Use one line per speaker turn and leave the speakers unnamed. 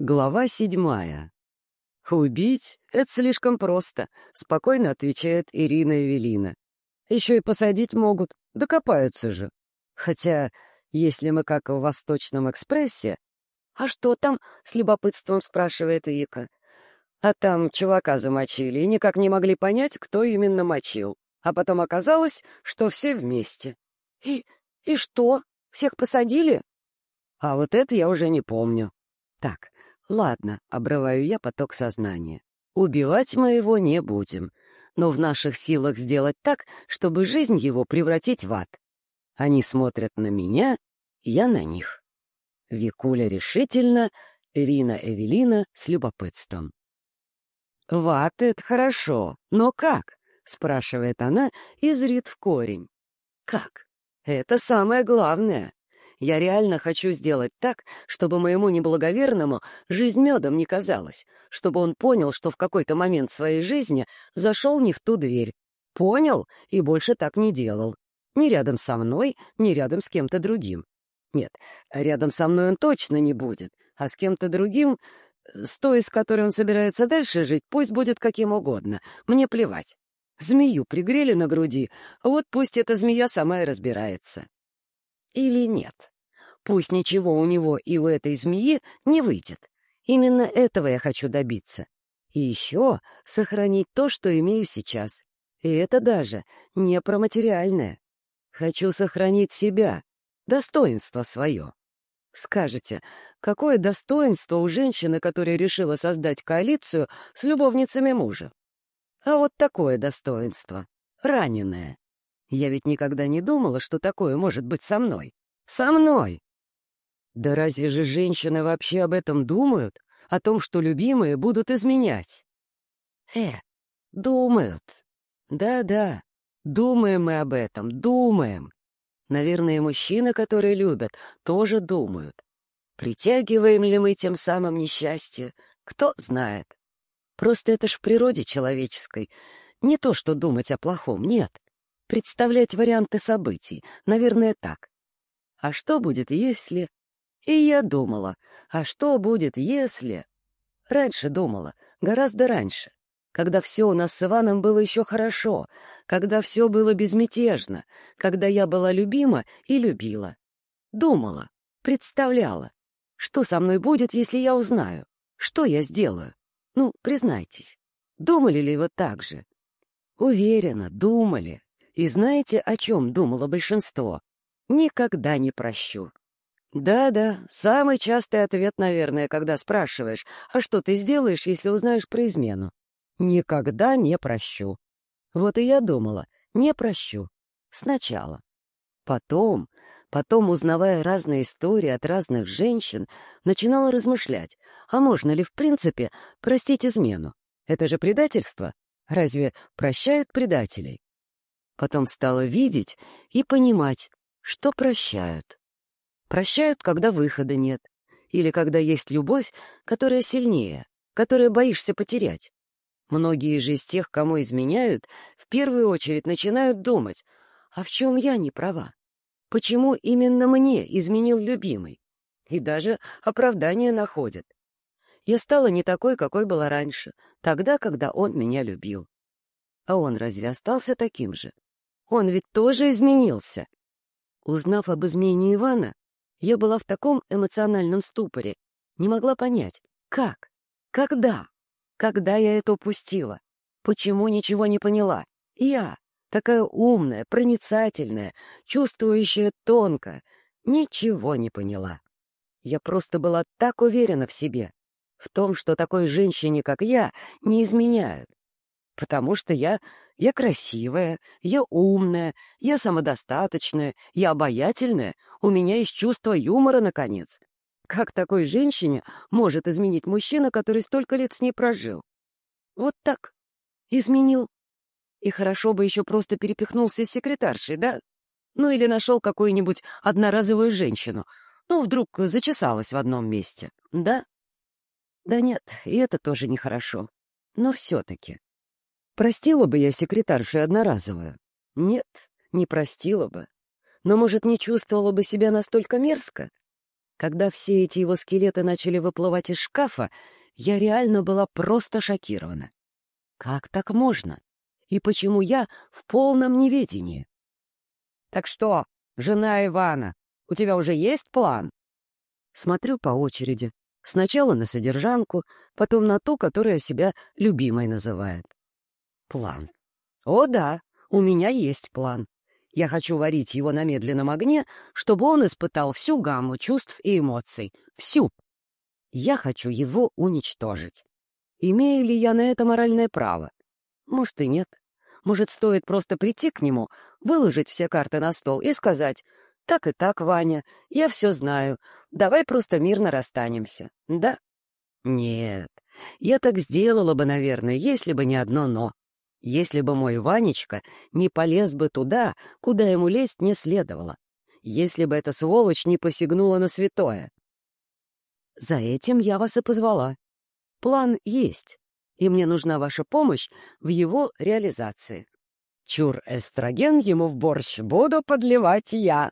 Глава седьмая. «Убить — это слишком просто», — спокойно отвечает Ирина Эвелина. «Еще и посадить могут, докопаются же. Хотя, если мы как в «Восточном экспрессе...» «А что там?» — с любопытством спрашивает Вика. «А там чувака замочили и никак не могли понять, кто именно мочил. А потом оказалось, что все вместе». «И... и что? Всех посадили?» «А вот это я уже не помню. Так, Ладно, обрываю я поток сознания. Убивать мы его не будем, но в наших силах сделать так, чтобы жизнь его превратить в ад. Они смотрят на меня, я на них. Викуля решительно, Ирина Эвелина с любопытством. «В ад — это хорошо, но как?» — спрашивает она и зрит в корень. «Как? Это самое главное. Я реально хочу сделать так, чтобы моему неблаговерному жизнь медом не казалась, чтобы он понял, что в какой-то момент своей жизни зашел не в ту дверь. Понял и больше так не делал. Ни рядом со мной, ни рядом с кем-то другим. Нет, рядом со мной он точно не будет, а с кем-то другим, с той, с которой он собирается дальше жить, пусть будет каким угодно. Мне плевать. Змею пригрели на груди, вот пусть эта змея сама и разбирается. Или нет? Пусть ничего у него и у этой змеи не выйдет. Именно этого я хочу добиться. И еще сохранить то, что имею сейчас. И это даже не про материальное. Хочу сохранить себя, достоинство свое. Скажете, какое достоинство у женщины, которая решила создать коалицию с любовницами мужа? А вот такое достоинство. Раненое. Я ведь никогда не думала, что такое может быть со мной. Со мной! Да разве же женщины вообще об этом думают? О том, что любимые будут изменять? Э, думают. Да-да, думаем мы об этом, думаем. Наверное, мужчины, которые любят, тоже думают. Притягиваем ли мы тем самым несчастье? Кто знает. Просто это ж в природе человеческой. Не то, что думать о плохом, нет представлять варианты событий, наверное, так. А что будет, если... И я думала, а что будет, если... Раньше думала, гораздо раньше, когда все у нас с Иваном было еще хорошо, когда все было безмятежно, когда я была любима и любила. Думала, представляла, что со мной будет, если я узнаю, что я сделаю. Ну, признайтесь, думали ли вы так же? Уверена, думали. И знаете, о чем думало большинство? Никогда не прощу. Да-да, самый частый ответ, наверное, когда спрашиваешь, а что ты сделаешь, если узнаешь про измену? Никогда не прощу. Вот и я думала, не прощу. Сначала. Потом, потом, узнавая разные истории от разных женщин, начинала размышлять, а можно ли в принципе простить измену? Это же предательство. Разве прощают предателей? Потом стала видеть и понимать, что прощают. Прощают, когда выхода нет, или когда есть любовь, которая сильнее, которую боишься потерять. Многие же из тех, кому изменяют, в первую очередь начинают думать, а в чем я не права? Почему именно мне изменил любимый? И даже оправдание находят. Я стала не такой, какой была раньше, тогда, когда он меня любил. А он разве остался таким же? Он ведь тоже изменился. Узнав об измене Ивана, я была в таком эмоциональном ступоре, не могла понять, как, когда, когда я это упустила, почему ничего не поняла. Я, такая умная, проницательная, чувствующая тонко, ничего не поняла. Я просто была так уверена в себе, в том, что такой женщине, как я, не изменяют. Потому что я я красивая, я умная, я самодостаточная, я обаятельная, у меня есть чувство юмора, наконец. Как такой женщине может изменить мужчина, который столько лет с ней прожил? Вот так. Изменил. И хорошо бы еще просто перепихнулся с секретаршей, да? Ну или нашел какую-нибудь одноразовую женщину. Ну, вдруг зачесалась в одном месте, да? Да нет, и это тоже нехорошо. Но все-таки. Простила бы я секретаршу одноразовую? Нет, не простила бы. Но, может, не чувствовала бы себя настолько мерзко? Когда все эти его скелеты начали выплывать из шкафа, я реально была просто шокирована. Как так можно? И почему я в полном неведении? «Так что, жена Ивана, у тебя уже есть план?» Смотрю по очереди. Сначала на содержанку, потом на ту, которая себя любимой называет. План. О да, у меня есть план. Я хочу варить его на медленном огне, чтобы он испытал всю гамму чувств и эмоций. Всю. Я хочу его уничтожить. Имею ли я на это моральное право? Может, и нет. Может, стоит просто прийти к нему, выложить все карты на стол и сказать, «Так и так, Ваня, я все знаю. Давай просто мирно расстанемся». Да? Нет, я так сделала бы, наверное, если бы не одно «но». Если бы мой Ванечка не полез бы туда, куда ему лезть не следовало. Если бы эта сволочь не посягнула на святое. За этим я вас и позвала. План есть, и мне нужна ваша помощь в его реализации. Чур эстроген ему в борщ буду подливать я.